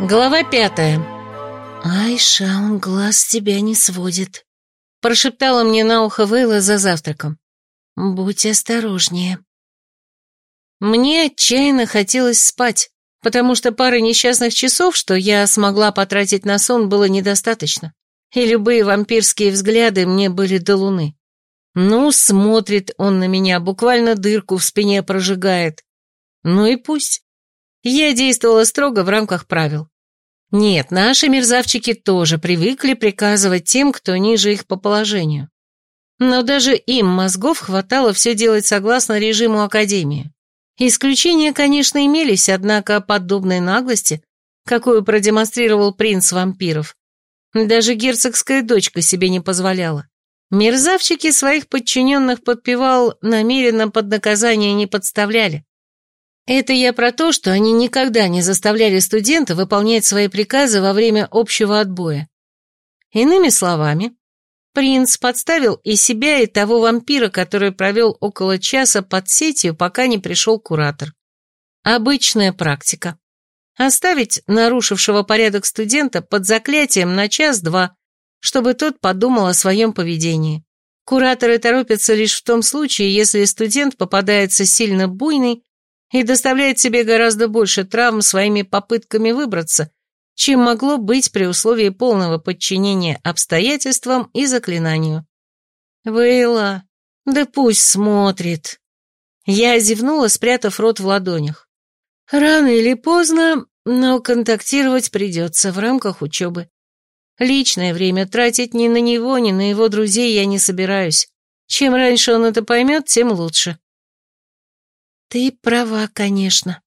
Глава пятая. «Айша, он глаз с тебя не сводит», — прошептала мне на ухо Вейла за завтраком. «Будь осторожнее». Мне отчаянно хотелось спать, потому что пары несчастных часов, что я смогла потратить на сон, было недостаточно, и любые вампирские взгляды мне были до луны. Ну, смотрит он на меня, буквально дырку в спине прожигает. Ну и пусть. Я действовала строго в рамках правил. Нет, наши мерзавчики тоже привыкли приказывать тем, кто ниже их по положению. Но даже им мозгов хватало все делать согласно режиму Академии. Исключения, конечно, имелись, однако подобной наглости, какую продемонстрировал принц вампиров, даже герцогская дочка себе не позволяла. Мерзавчики своих подчиненных подпевал, намеренно под наказание не подставляли. Это я про то, что они никогда не заставляли студента выполнять свои приказы во время общего отбоя. Иными словами, принц подставил и себя, и того вампира, который провел около часа под сетью, пока не пришел куратор. Обычная практика. Оставить нарушившего порядок студента под заклятием на час-два, чтобы тот подумал о своем поведении. Кураторы торопятся лишь в том случае, если студент попадается сильно буйный и доставляет себе гораздо больше травм своими попытками выбраться, чем могло быть при условии полного подчинения обстоятельствам и заклинанию. «Вейла, да пусть смотрит». Я зевнула, спрятав рот в ладонях. «Рано или поздно, но контактировать придется в рамках учебы. Личное время тратить ни на него, ни на его друзей я не собираюсь. Чем раньше он это поймет, тем лучше». «Ты права, конечно».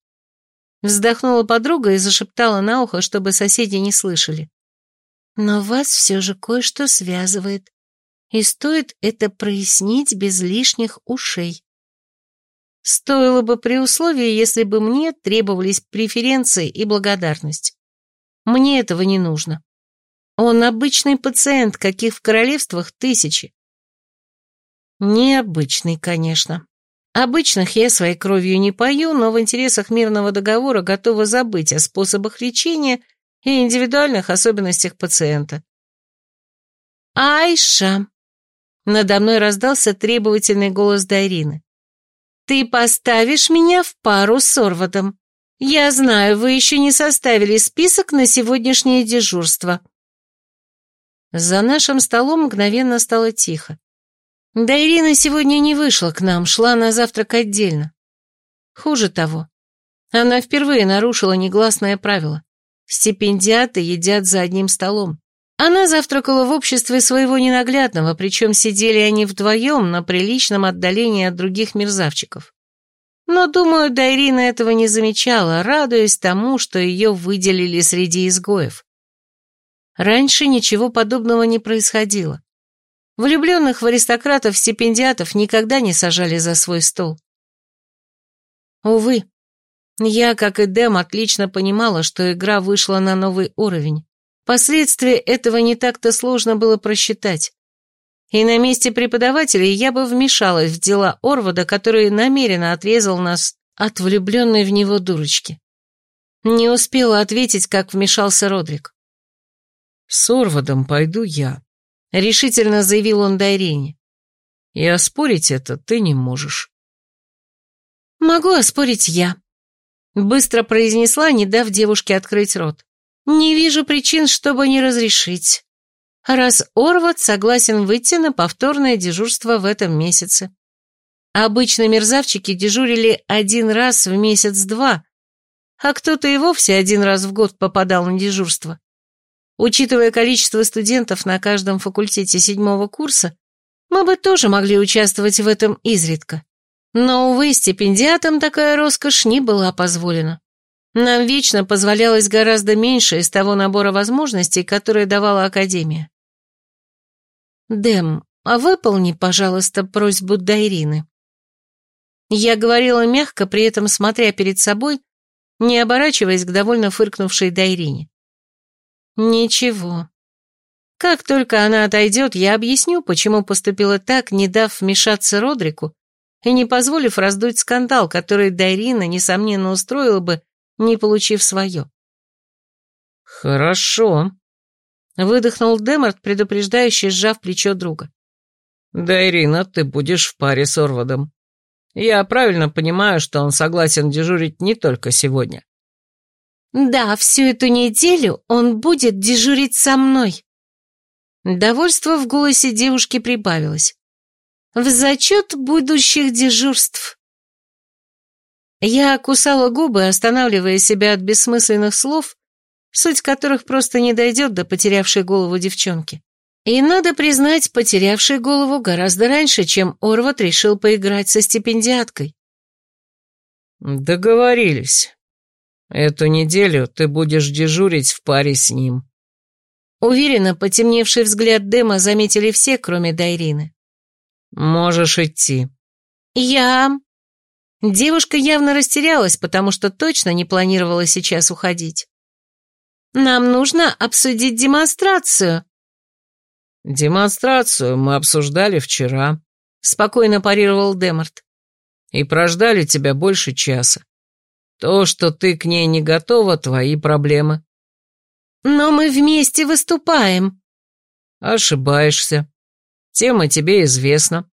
Вздохнула подруга и зашептала на ухо, чтобы соседи не слышали. «Но вас все же кое-что связывает, и стоит это прояснить без лишних ушей». Стоило бы при условии, если бы мне требовались преференции и благодарность. Мне этого не нужно. Он обычный пациент, каких в королевствах тысячи. Необычный, конечно. Обычных я своей кровью не пою, но в интересах мирного договора готова забыть о способах лечения и индивидуальных особенностях пациента. «Айша!» Надо мной раздался требовательный голос Дайрины. «Ты поставишь меня в пару с Орвадом. Я знаю, вы еще не составили список на сегодняшнее дежурство». За нашим столом мгновенно стало тихо. Да Ирина сегодня не вышла к нам, шла на завтрак отдельно. Хуже того, она впервые нарушила негласное правило. Стипендиаты едят за одним столом. Она завтракала в обществе своего ненаглядного, причем сидели они вдвоем на приличном отдалении от других мерзавчиков. Но, думаю, Дайрина этого не замечала, радуясь тому, что ее выделили среди изгоев. Раньше ничего подобного не происходило. Влюбленных в аристократов-стипендиатов никогда не сажали за свой стол. Увы, я, как и Дэм, отлично понимала, что игра вышла на новый уровень. Последствия этого не так-то сложно было просчитать. И на месте преподавателей я бы вмешалась в дела Орвода, который намеренно отрезал нас от влюбленной в него дурочки. Не успела ответить, как вмешался Родрик. «С Орводом пойду я», — решительно заявил он Дайрене. «И оспорить это ты не можешь». «Могу оспорить я», — быстро произнесла, не дав девушке открыть рот. «Не вижу причин, чтобы не разрешить. Раз Орват согласен выйти на повторное дежурство в этом месяце. Обычно мерзавчики дежурили один раз в месяц-два, а кто-то и вовсе один раз в год попадал на дежурство. Учитывая количество студентов на каждом факультете седьмого курса, мы бы тоже могли участвовать в этом изредка. Но, увы, стипендиатам такая роскошь не была позволена. Нам вечно позволялось гораздо меньше из того набора возможностей, которые давала Академия. «Дэм, а выполни, пожалуйста, просьбу Дайрины». Я говорила мягко, при этом смотря перед собой, не оборачиваясь к довольно фыркнувшей Дайрине. Ничего. Как только она отойдет, я объясню, почему поступила так, не дав вмешаться Родрику и не позволив раздуть скандал, который Дайрина, несомненно, устроила бы, не получив свое. Хорошо. Выдохнул Демарт, предупреждающе сжав плечо друга. Да, Ирина, ты будешь в паре с Орвадом. Я правильно понимаю, что он согласен дежурить не только сегодня. Да, всю эту неделю он будет дежурить со мной. Довольство в голосе девушки прибавилось. В зачет будущих дежурств. Я кусала губы, останавливая себя от бессмысленных слов, суть которых просто не дойдет до потерявшей голову девчонки. И, надо признать, потерявшей голову гораздо раньше, чем Орват решил поиграть со стипендиаткой. «Договорились. Эту неделю ты будешь дежурить в паре с ним». Уверенно, потемневший взгляд Дэма заметили все, кроме Дайрины. «Можешь идти». «Я...» Девушка явно растерялась, потому что точно не планировала сейчас уходить. «Нам нужно обсудить демонстрацию». «Демонстрацию мы обсуждали вчера», — спокойно парировал Демарт. «И прождали тебя больше часа. То, что ты к ней не готова, твои проблемы». «Но мы вместе выступаем». «Ошибаешься. Тема тебе известна.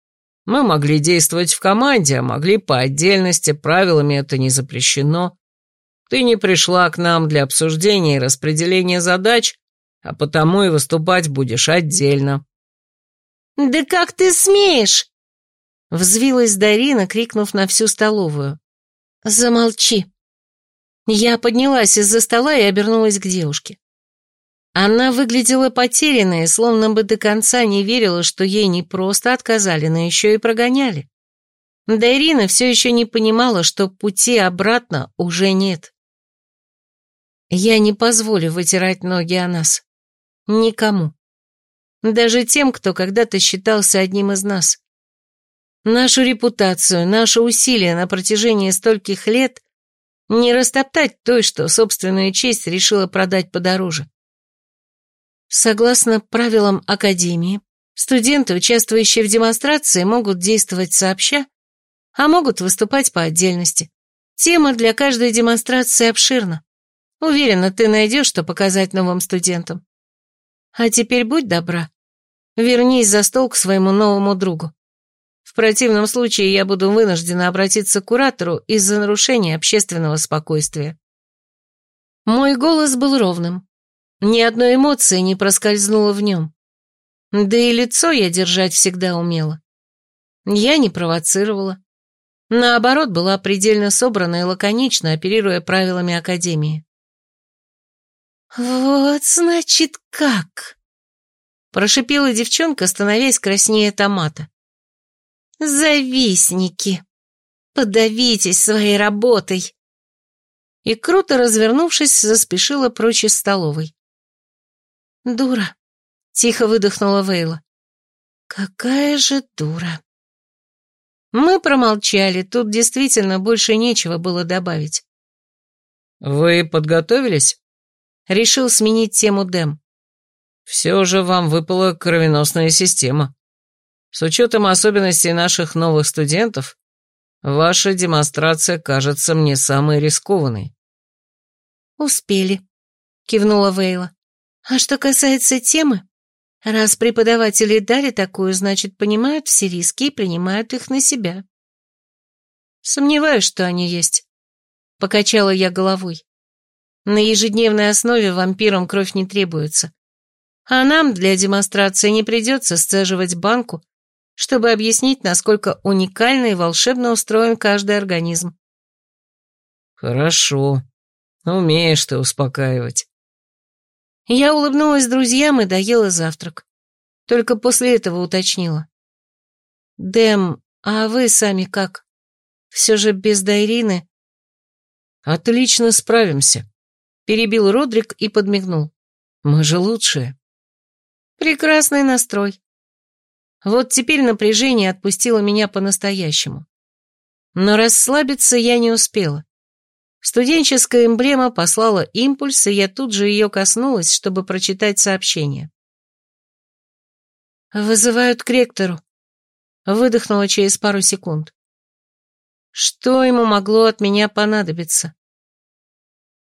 Мы могли действовать в команде, а могли по отдельности, правилами это не запрещено. Ты не пришла к нам для обсуждения и распределения задач, а потому и выступать будешь отдельно». «Да как ты смеешь?» Взвилась Дарина, крикнув на всю столовую. «Замолчи». Я поднялась из-за стола и обернулась к девушке. Она выглядела потерянной, словно бы до конца не верила, что ей не просто отказали, но еще и прогоняли. Да Ирина все еще не понимала, что пути обратно уже нет. Я не позволю вытирать ноги о нас. Никому. Даже тем, кто когда-то считался одним из нас. Нашу репутацию, наши усилия на протяжении стольких лет не растоптать той, что собственную честь решила продать подороже. Согласно правилам Академии, студенты, участвующие в демонстрации, могут действовать сообща, а могут выступать по отдельности. Тема для каждой демонстрации обширна. Уверена, ты найдешь, что показать новым студентам. А теперь будь добра. Вернись за стол к своему новому другу. Противном случае я буду вынуждена обратиться к куратору из-за нарушения общественного спокойствия. Мой голос был ровным. Ни одной эмоции не проскользнуло в нем. Да и лицо я держать всегда умела. Я не провоцировала. Наоборот, была предельно собрана и лаконична, оперируя правилами Академии. «Вот, значит, как?» Прошипела девчонка, становясь краснее томата. «Завистники! Подавитесь своей работой!» И круто развернувшись, заспешила прочь из столовой. «Дура», — тихо выдохнула Вейла. «Какая же дура». Мы промолчали, тут действительно больше нечего было добавить. «Вы подготовились?» Решил сменить тему Дэм. «Все же вам выпала кровеносная система. С учетом особенностей наших новых студентов, ваша демонстрация кажется мне самой рискованной». «Успели», — кивнула Вейла. А что касается темы, раз преподаватели дали такую, значит, понимают все риски и принимают их на себя. Сомневаюсь, что они есть. Покачала я головой. На ежедневной основе вампирам кровь не требуется. А нам для демонстрации не придется сцеживать банку, чтобы объяснить, насколько уникально и волшебно устроен каждый организм. Хорошо. Умеешь ты успокаивать. Я улыбнулась друзьям и доела завтрак. Только после этого уточнила. «Дэм, а вы сами как? Все же без Дайрины?» «Отлично справимся», — перебил Родрик и подмигнул. «Мы же лучшие». «Прекрасный настрой». Вот теперь напряжение отпустило меня по-настоящему. Но расслабиться я не успела. Студенческая эмблема послала импульс, и я тут же ее коснулась, чтобы прочитать сообщение. «Вызывают к ректору», — выдохнула через пару секунд. Что ему могло от меня понадобиться?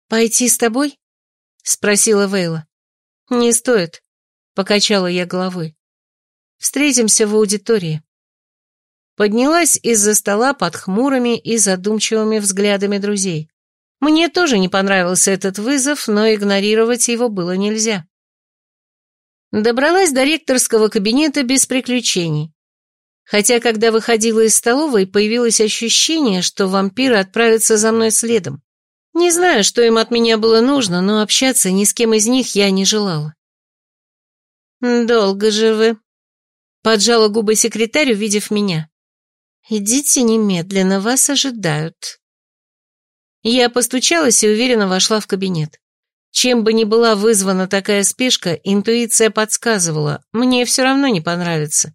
«Пойти с тобой?» — спросила Вейла. «Не стоит», — покачала я головой. «Встретимся в аудитории». Поднялась из-за стола под хмурыми и задумчивыми взглядами друзей. Мне тоже не понравился этот вызов, но игнорировать его было нельзя. Добралась до ректорского кабинета без приключений. Хотя, когда выходила из столовой, появилось ощущение, что вампиры отправятся за мной следом. Не знаю, что им от меня было нужно, но общаться ни с кем из них я не желала. «Долго же вы», — поджала губы секретарь, увидев меня. «Идите немедленно, вас ожидают». Я постучалась и уверенно вошла в кабинет. Чем бы ни была вызвана такая спешка, интуиция подсказывала, мне все равно не понравится.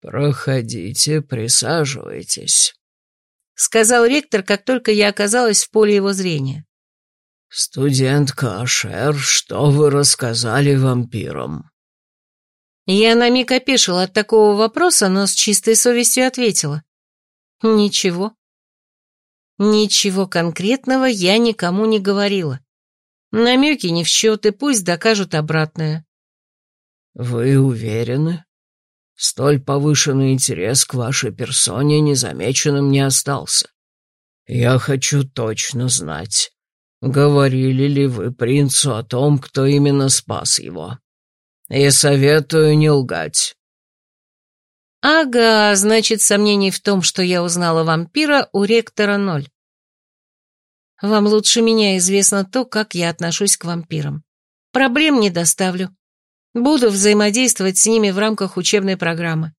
«Проходите, присаживайтесь», — сказал ректор, как только я оказалась в поле его зрения. «Студент Кашер, что вы рассказали вампирам?» Я на миг опешила от такого вопроса, но с чистой совестью ответила. «Ничего». Ничего конкретного я никому не говорила. Намеки не в счет, и пусть докажут обратное. «Вы уверены?» Столь повышенный интерес к вашей персоне незамеченным не остался. Я хочу точно знать, говорили ли вы принцу о том, кто именно спас его. И советую не лгать. Ага, значит, сомнений в том, что я узнала вампира, у ректора ноль. Вам лучше меня известно то, как я отношусь к вампирам. Проблем не доставлю. Буду взаимодействовать с ними в рамках учебной программы.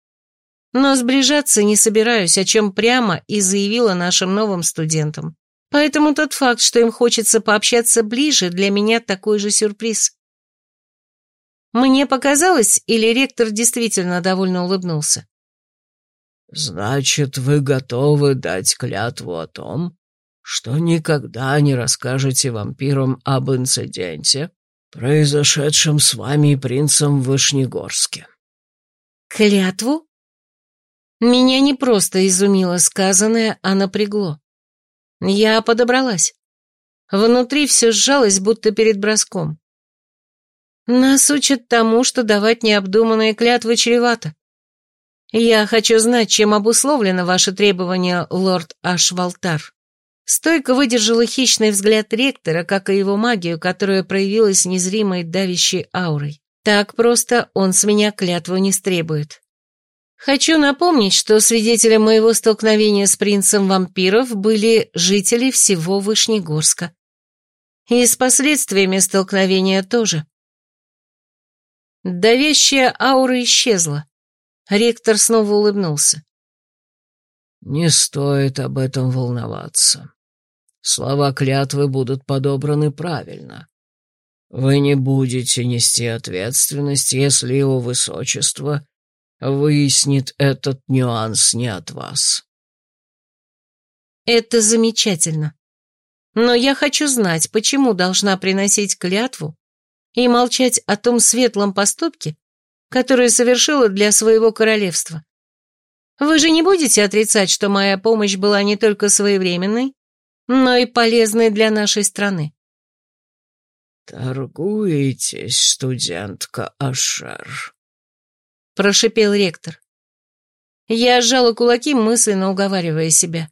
Но сближаться не собираюсь, о чем прямо и заявила нашим новым студентам. Поэтому тот факт, что им хочется пообщаться ближе, для меня такой же сюрприз. Мне показалось, или ректор действительно довольно улыбнулся? «Значит, вы готовы дать клятву о том, что никогда не расскажете вампирам об инциденте, произошедшем с вами и принцем в Вышнегорске». «Клятву?» Меня не просто изумило сказанное, а напрягло. Я подобралась. Внутри все сжалось, будто перед броском. Нас учат тому, что давать необдуманные клятвы чревато. Я хочу знать, чем обусловлено ваше требование, лорд Ашвалтар. Стойко выдержала хищный взгляд ректора, как и его магию, которая проявилась незримой давящей аурой. Так просто он с меня клятву не стребует. Хочу напомнить, что свидетелем моего столкновения с принцем вампиров были жители всего Вышнегорска. И с последствиями столкновения тоже. Давящая аура исчезла. Ректор снова улыбнулся. «Не стоит об этом волноваться. Слова клятвы будут подобраны правильно. Вы не будете нести ответственность, если его высочество выяснит этот нюанс не от вас. Это замечательно. Но я хочу знать, почему должна приносить клятву и молчать о том светлом поступке, который совершила для своего королевства. Вы же не будете отрицать, что моя помощь была не только своевременной, но и полезной для нашей страны. «Торгуетесь, студентка Ашер», — прошипел ректор. Я сжала кулаки, мысленно уговаривая себя.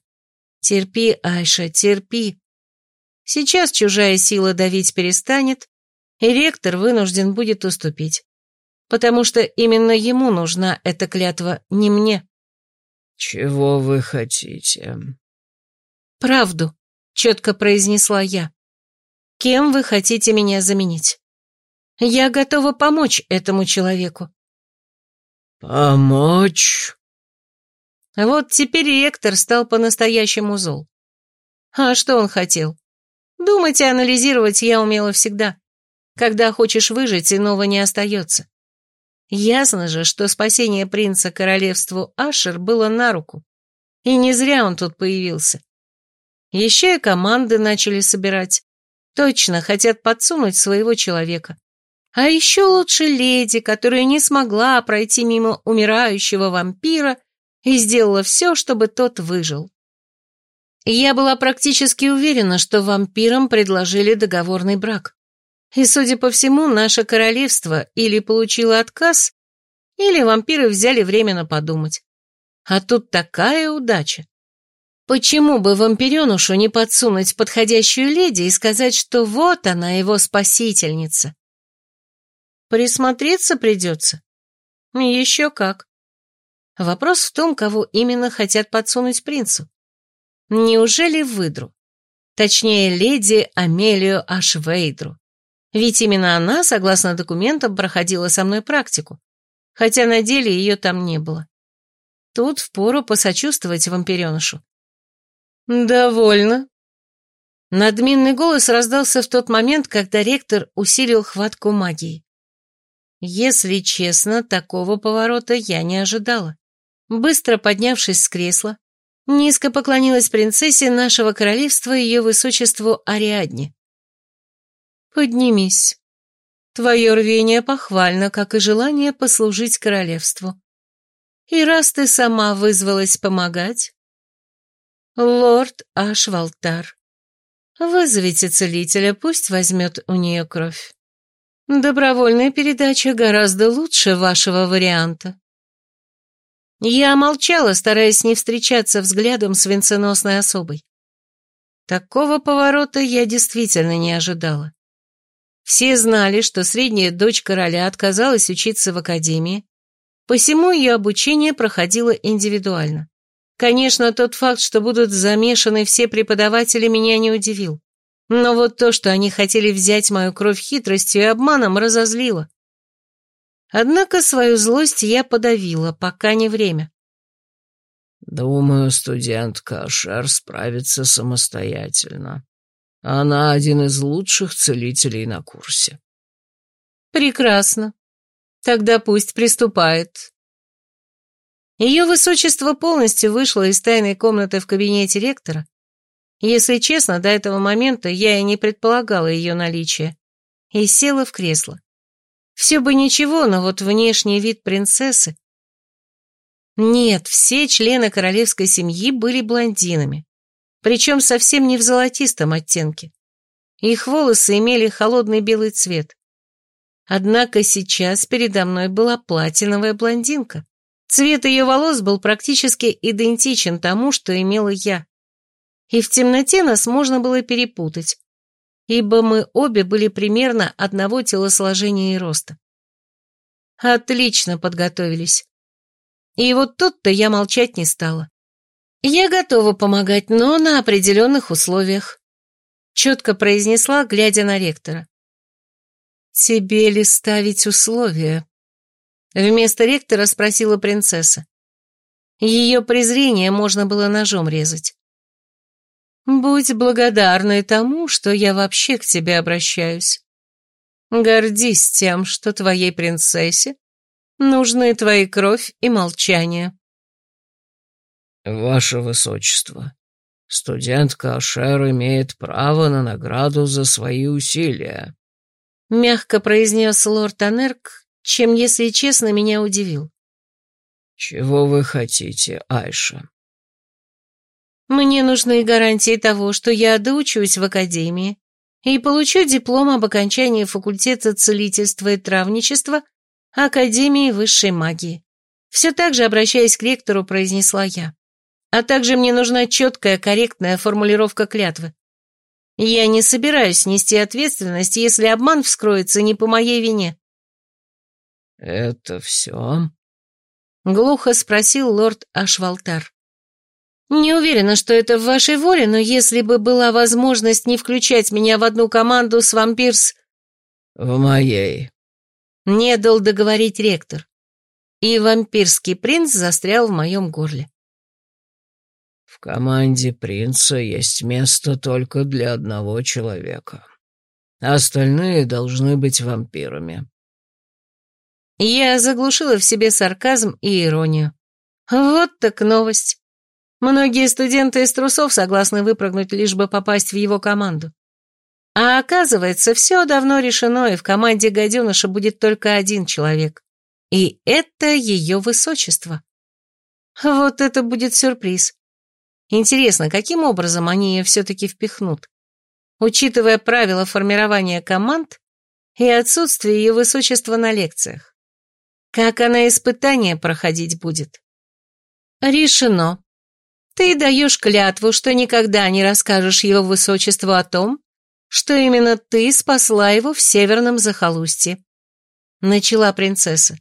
«Терпи, Айша, терпи. Сейчас чужая сила давить перестанет, и ректор вынужден будет уступить, потому что именно ему нужна эта клятва, не мне». «Чего вы хотите?» «Правду», четко произнесла я. «Кем вы хотите меня заменить? Я готова помочь этому человеку». «Помочь?» Вот теперь ректор стал по-настоящему зол. А что он хотел? Думать и анализировать я умела всегда. Когда хочешь выжить, иного не остается. Ясно же, что спасение принца королевству Ашер было на руку. И не зря он тут появился. Еще и команды начали собирать. Точно, хотят подсунуть своего человека. А еще лучше леди, которая не смогла пройти мимо умирающего вампира и сделала все, чтобы тот выжил. Я была практически уверена, что вампирам предложили договорный брак. И, судя по всему, наше королевство или получило отказ, или вампиры взяли время подумать. А тут такая удача. Почему бы вампиренушу не подсунуть подходящую леди и сказать, что вот она, его спасительница? Присмотреться придется. Еще как. Вопрос в том, кого именно хотят подсунуть принцу. Неужели выдру? Точнее, леди Амелию Ашвейдру. Ведь именно она, согласно документам, проходила со мной практику, хотя на деле ее там не было. Тут впору посочувствовать вампиренышу. «Довольно». Надменный голос раздался в тот момент, когда ректор усилил хватку магии. Если честно, такого поворота я не ожидала. Быстро поднявшись с кресла, низко поклонилась принцессе нашего королевства и ее высочеству Ариадне. «Поднимись. Твое рвение похвально, как и желание послужить королевству. И раз ты сама вызвалась помогать, лорд Ашвалтар, вызовите целителя, пусть возьмет у нее кровь. Добровольная передача гораздо лучше вашего варианта». Я молчала, стараясь не встречаться взглядом с венценосной особой. Такого поворота я действительно не ожидала. Все знали, что средняя дочь короля отказалась учиться в академии, посему ее обучение проходило индивидуально. Конечно, тот факт, что будут замешаны все преподаватели, меня не удивил. Но вот то, что они хотели взять мою кровь хитростью и обманом, разозлило. Однако свою злость я подавила, пока не время. «Думаю, студентка Ашер справится самостоятельно», она один из лучших целителей на курсе. Прекрасно. Тогда пусть приступает. Ее высочество полностью вышло из тайной комнаты в кабинете ректора. Если честно, до этого момента я и не предполагала ее наличие. И села в кресло. Все бы ничего, но вот внешний вид принцессы... Нет, все члены королевской семьи были блондинами причем совсем не в золотистом оттенке. Их волосы имели холодный белый цвет. Однако сейчас передо мной была платиновая блондинка. Цвет ее волос был практически идентичен тому, что имела я. И в темноте нас можно было перепутать, ибо мы обе были примерно одного телосложения и роста. Отлично подготовились. И вот тут-то я молчать не стала. «Я готова помогать, но на определенных условиях», — четко произнесла, глядя на ректора. «Тебе ли ставить условия?» Вместо ректора спросила принцесса. Ее презрение можно было ножом резать. «Будь благодарной тому, что я вообще к тебе обращаюсь. Гордись тем, что твоей принцессе нужны твои кровь и молчание». «Ваше Высочество, студентка Ашер имеет право на награду за свои усилия», — мягко произнес лорд Анерк, чем, если честно, меня удивил. «Чего вы хотите, Айша?» «Мне нужны гарантии того, что я доучусь в академии и получу диплом об окончании факультета целительства и травничества Академии высшей магии». Все так же, обращаясь к ректору, произнесла я. А также мне нужна четкая, корректная формулировка клятвы. Я не собираюсь нести ответственность, если обман вскроется не по моей вине. «Это все?» — глухо спросил лорд Ашвалтар. «Не уверена, что это в вашей воле, но если бы была возможность не включать меня в одну команду с вампирс...» «В моей...» — не дал договорить ректор. И вампирский принц застрял в моем горле. В команде принца есть место только для одного человека. Остальные должны быть вампирами. Я заглушила в себе сарказм и иронию. Вот так новость. Многие студенты из трусов согласны выпрыгнуть, лишь бы попасть в его команду. А оказывается, все давно решено, и в команде гаденыша будет только один человек. И это ее высочество. Вот это будет сюрприз. Интересно, каким образом они ее все-таки впихнут? Учитывая правила формирования команд, и отсутствие ее высочества на лекциях. Как она испытание проходить будет? Решено. Ты даешь клятву, что никогда не расскажешь его высочеству о том, что именно ты спасла его в северном захолустье. Начала принцесса.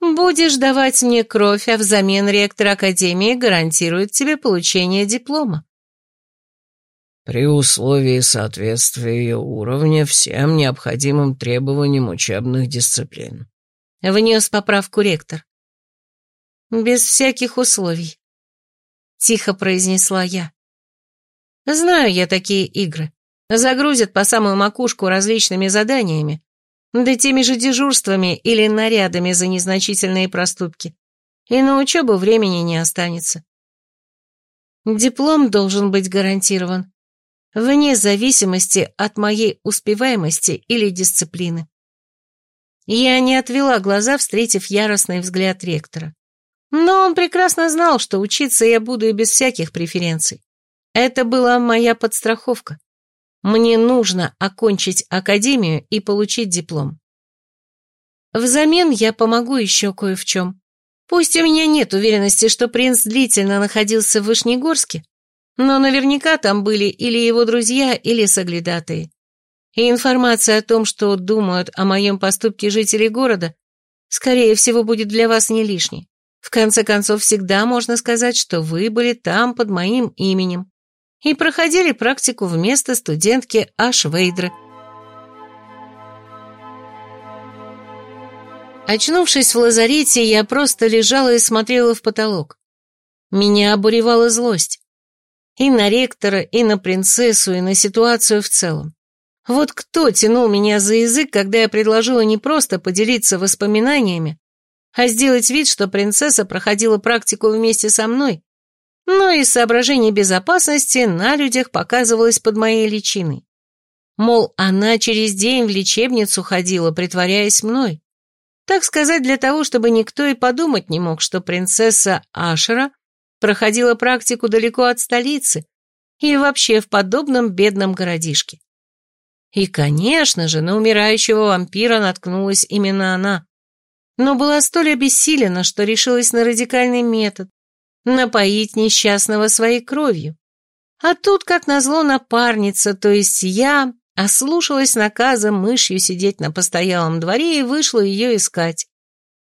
Будешь давать мне кровь, а взамен ректор Академии гарантирует тебе получение диплома. При условии соответствия ее уровня всем необходимым требованиям учебных дисциплин. Внес поправку ректор. Без всяких условий. Тихо произнесла я. Знаю я такие игры. Загрузят по самую макушку различными заданиями, да теми же дежурствами или нарядами за незначительные проступки, и на учебу времени не останется. Диплом должен быть гарантирован, вне зависимости от моей успеваемости или дисциплины. Я не отвела глаза, встретив яростный взгляд ректора. Но он прекрасно знал, что учиться я буду и без всяких преференций. Это была моя подстраховка. Мне нужно окончить академию и получить диплом. Взамен я помогу еще кое в чем. Пусть у меня нет уверенности, что принц длительно находился в Вышнегорске, но наверняка там были или его друзья, или соглядатые. И информация о том, что думают о моем поступке жители города, скорее всего, будет для вас не лишней. В конце концов, всегда можно сказать, что вы были там под моим именем и проходили практику вместо студентки Аш Вейдры. Очнувшись в лазарете, я просто лежала и смотрела в потолок. Меня обуревала злость. И на ректора, и на принцессу, и на ситуацию в целом. Вот кто тянул меня за язык, когда я предложила не просто поделиться воспоминаниями, а сделать вид, что принцесса проходила практику вместе со мной но из соображений безопасности на людях показывалась под моей личиной. Мол, она через день в лечебницу ходила, притворяясь мной. Так сказать, для того, чтобы никто и подумать не мог, что принцесса Ашера проходила практику далеко от столицы и вообще в подобном бедном городишке. И, конечно же, на умирающего вампира наткнулась именно она. Но была столь обессилена, что решилась на радикальный метод, напоить несчастного своей кровью. А тут, как назло, напарница, то есть я, ослушалась наказа мышью сидеть на постоялом дворе и вышла ее искать.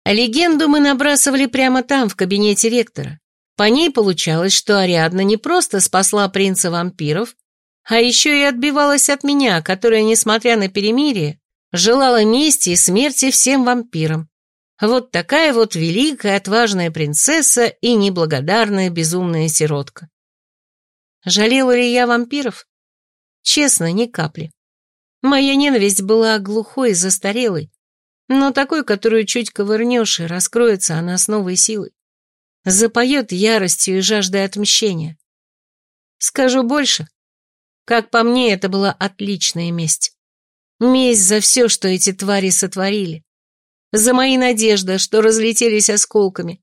Легенду мы набрасывали прямо там, в кабинете ректора. По ней получалось, что Ариадна не просто спасла принца вампиров, а еще и отбивалась от меня, которая, несмотря на перемирие, желала мести и смерти всем вампирам. Вот такая вот великая, отважная принцесса и неблагодарная, безумная сиротка. Жалела ли я вампиров? Честно, ни капли. Моя ненависть была глухой и застарелой, но такой, которую чуть ковырнешь, и раскроется она с новой силой. Запоет яростью и жаждой отмщения. Скажу больше. Как по мне, это была отличная месть. Месть за все, что эти твари сотворили за мои надежды, что разлетелись осколками,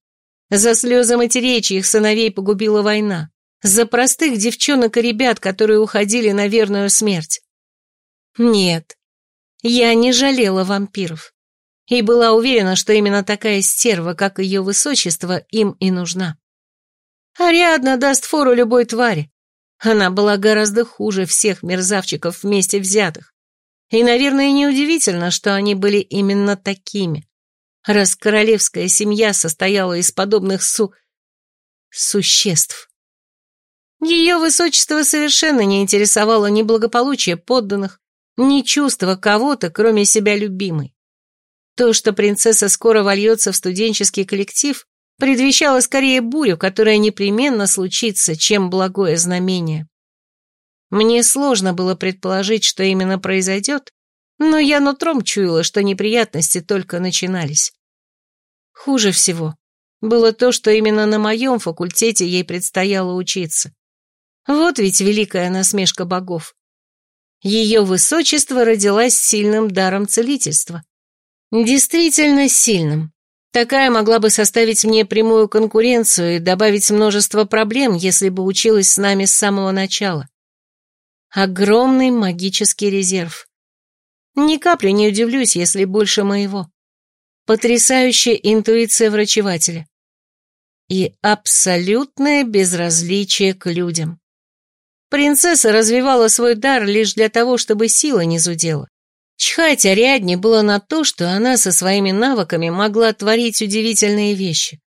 за слезы матерей, чьих сыновей погубила война, за простых девчонок и ребят, которые уходили на верную смерть. Нет, я не жалела вампиров и была уверена, что именно такая стерва, как ее высочество, им и нужна. Ариадна даст фору любой твари. Она была гораздо хуже всех мерзавчиков вместе взятых. И, наверное, неудивительно, что они были именно такими, раз королевская семья состояла из подобных су... существ. Ее высочество совершенно не интересовало ни благополучие подданных, ни чувства кого-то, кроме себя любимой. То, что принцесса скоро вольется в студенческий коллектив, предвещало скорее бурю, которая непременно случится, чем благое знамение. Мне сложно было предположить, что именно произойдет, но я нутром чуяла, что неприятности только начинались. Хуже всего было то, что именно на моем факультете ей предстояло учиться. Вот ведь великая насмешка богов. Ее высочество родилась сильным даром целительства. Действительно сильным. Такая могла бы составить мне прямую конкуренцию и добавить множество проблем, если бы училась с нами с самого начала. Огромный магический резерв. Ни капли не удивлюсь, если больше моего. Потрясающая интуиция врачевателя. И абсолютное безразличие к людям. Принцесса развивала свой дар лишь для того, чтобы сила не зудела. Чхать Ариадне было на то, что она со своими навыками могла творить удивительные вещи.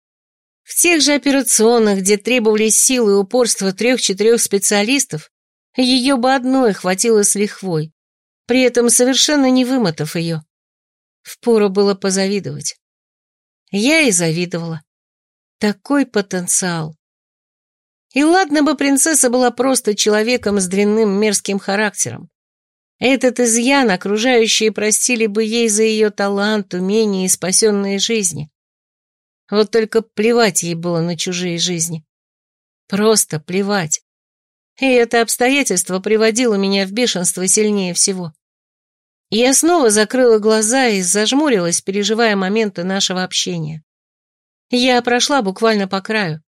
В тех же операционных, где требовались силы и упорство трех-четырех специалистов, ее бы одной хватило с лихвой, при этом совершенно не вымотав ее. Впору было позавидовать. Я и завидовала. Такой потенциал. И ладно бы принцесса была просто человеком с дрянным мерзким характером. Этот изъян окружающие простили бы ей за ее талант, умения и спасенные жизни. Вот только плевать ей было на чужие жизни. Просто плевать. И это обстоятельство приводило меня в бешенство сильнее всего. Я снова закрыла глаза и зажмурилась, переживая моменты нашего общения. Я прошла буквально по краю,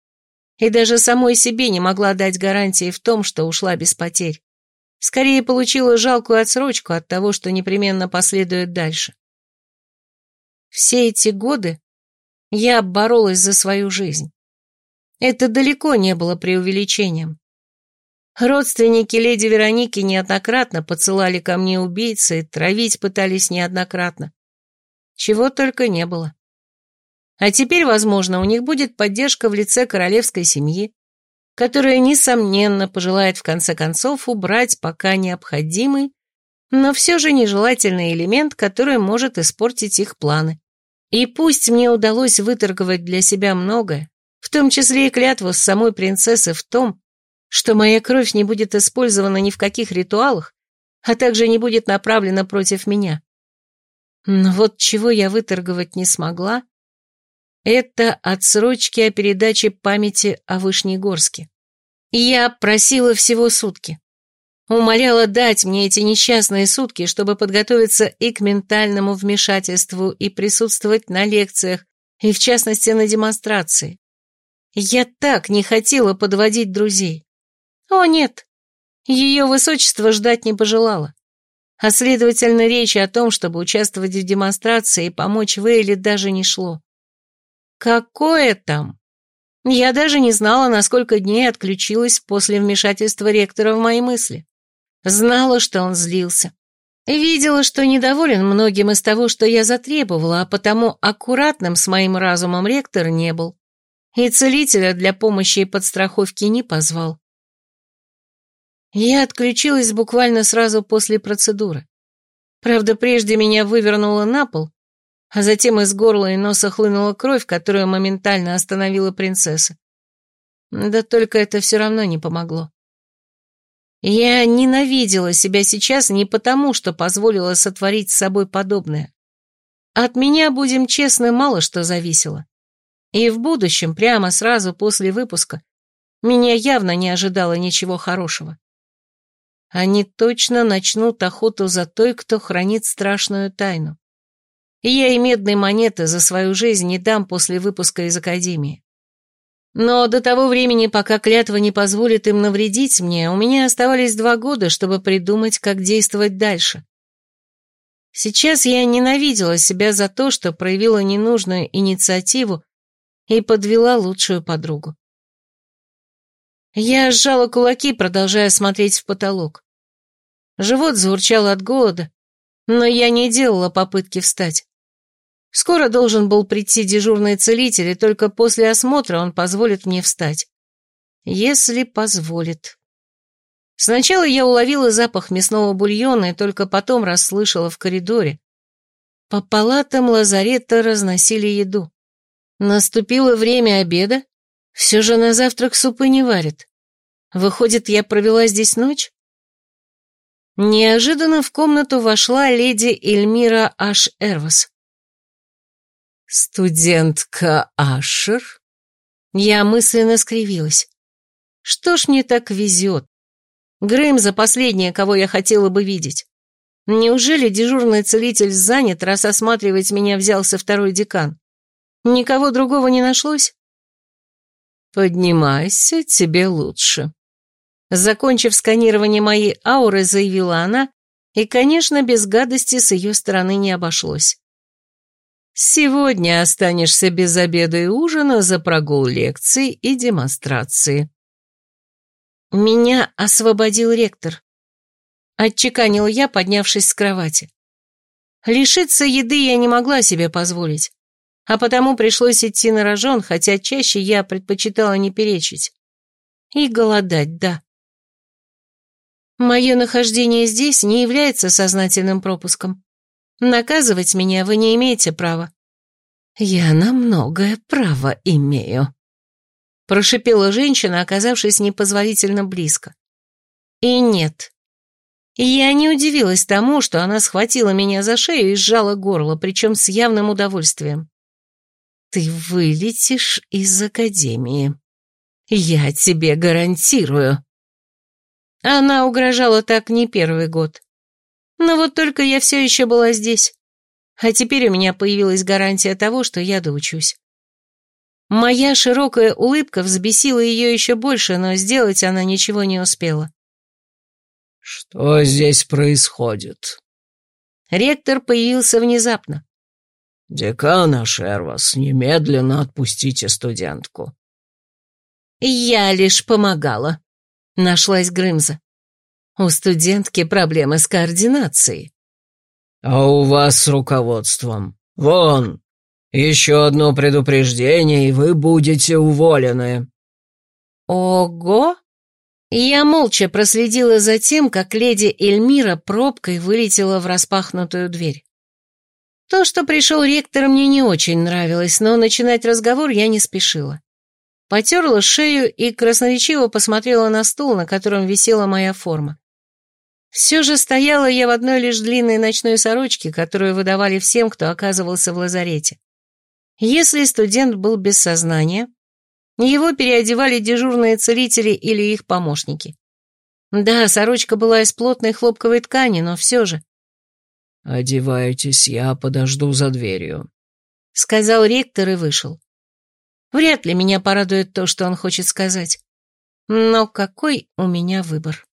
и даже самой себе не могла дать гарантии в том, что ушла без потерь. Скорее получила жалкую отсрочку от того, что непременно последует дальше. Все эти годы я боролась за свою жизнь. Это далеко не было преувеличением. Родственники леди Вероники неоднократно подсылали ко мне убийцы и травить пытались неоднократно. Чего только не было. А теперь, возможно, у них будет поддержка в лице королевской семьи, которая, несомненно, пожелает в конце концов убрать пока необходимый, но все же нежелательный элемент, который может испортить их планы. И пусть мне удалось выторговать для себя многое, в том числе и клятву с самой принцессы в том, что моя кровь не будет использована ни в каких ритуалах, а также не будет направлена против меня. Но вот чего я выторговать не смогла, это отсрочки о передаче памяти о Вышнегорске. Я просила всего сутки. Умоляла дать мне эти несчастные сутки, чтобы подготовиться и к ментальному вмешательству, и присутствовать на лекциях, и в частности на демонстрации. Я так не хотела подводить друзей. О, нет, ее высочество ждать не пожелала. А следовательно, речи о том, чтобы участвовать в демонстрации и помочь Вейли, даже не шло. Какое там? Я даже не знала, на сколько дней отключилась после вмешательства ректора в мои мысли. Знала, что он злился. Видела, что недоволен многим из того, что я затребовала, а потому аккуратным с моим разумом ректор не был. И целителя для помощи и подстраховки не позвал. Я отключилась буквально сразу после процедуры. Правда, прежде меня вывернуло на пол, а затем из горла и носа хлынула кровь, которую моментально остановила принцесса. Да только это все равно не помогло. Я ненавидела себя сейчас не потому, что позволила сотворить с собой подобное. От меня, будем честны, мало что зависело. И в будущем, прямо сразу после выпуска, меня явно не ожидало ничего хорошего. Они точно начнут охоту за той, кто хранит страшную тайну. Я и медной монеты за свою жизнь не дам после выпуска из Академии. Но до того времени, пока клятва не позволит им навредить мне, у меня оставались два года, чтобы придумать, как действовать дальше. Сейчас я ненавидела себя за то, что проявила ненужную инициативу и подвела лучшую подругу. Я сжала кулаки, продолжая смотреть в потолок. Живот заурчал от голода, но я не делала попытки встать. Скоро должен был прийти дежурный целитель, и только после осмотра он позволит мне встать. Если позволит. Сначала я уловила запах мясного бульона и только потом расслышала в коридоре. По палатам лазарета разносили еду. Наступило время обеда. Все же на завтрак супы не варят. Выходит, я провела здесь ночь? Неожиданно в комнату вошла леди Эльмира Аш Эрвас. «Студентка Ашер?» Я мысленно скривилась. «Что ж мне так везет? Грэм за последнее, кого я хотела бы видеть. Неужели дежурный целитель занят, раз осматривать меня взялся второй декан? Никого другого не нашлось?» «Поднимайся, тебе лучше». Закончив сканирование моей ауры, заявила она И, конечно, без гадости с ее стороны не обошлось. Сегодня останешься без обеда и ужина за прогул лекций и демонстрации. Меня освободил ректор. Отчеканил я, поднявшись с кровати. Лишиться еды я не могла себе позволить, а потому пришлось идти на рожон, хотя чаще я предпочитала не перечить. И голодать, да. Мое нахождение здесь не является сознательным пропуском. Наказывать меня вы не имеете права. Я на многое право имею. Прошипела женщина, оказавшись непозволительно близко. И нет. Я не удивилась тому, что она схватила меня за шею и сжала горло, причем с явным удовольствием. Ты вылетишь из академии. Я тебе гарантирую. Она угрожала так не первый год. Но вот только я все еще была здесь. А теперь у меня появилась гарантия того, что я доучусь. Моя широкая улыбка взбесила ее еще больше, но сделать она ничего не успела. «Что здесь происходит?» Ректор появился внезапно. «Декан Шервас, немедленно отпустите студентку». «Я лишь помогала», — нашлась Грымза. У студентки проблемы с координацией. А у вас с руководством? Вон, еще одно предупреждение, и вы будете уволены. Ого! Я молча проследила за тем, как леди Эльмира пробкой вылетела в распахнутую дверь. То, что пришел ректор, мне не очень нравилось, но начинать разговор я не спешила. Потерла шею и красноречиво посмотрела на стул, на котором висела моя форма. Все же стояла я в одной лишь длинной ночной сорочке, которую выдавали всем, кто оказывался в лазарете. Если студент был без сознания, его переодевали дежурные целители или их помощники. Да, сорочка была из плотной хлопковой ткани, но все же. «Одевайтесь, я подожду за дверью», — сказал ректор и вышел. Вряд ли меня порадует то, что он хочет сказать. Но какой у меня выбор?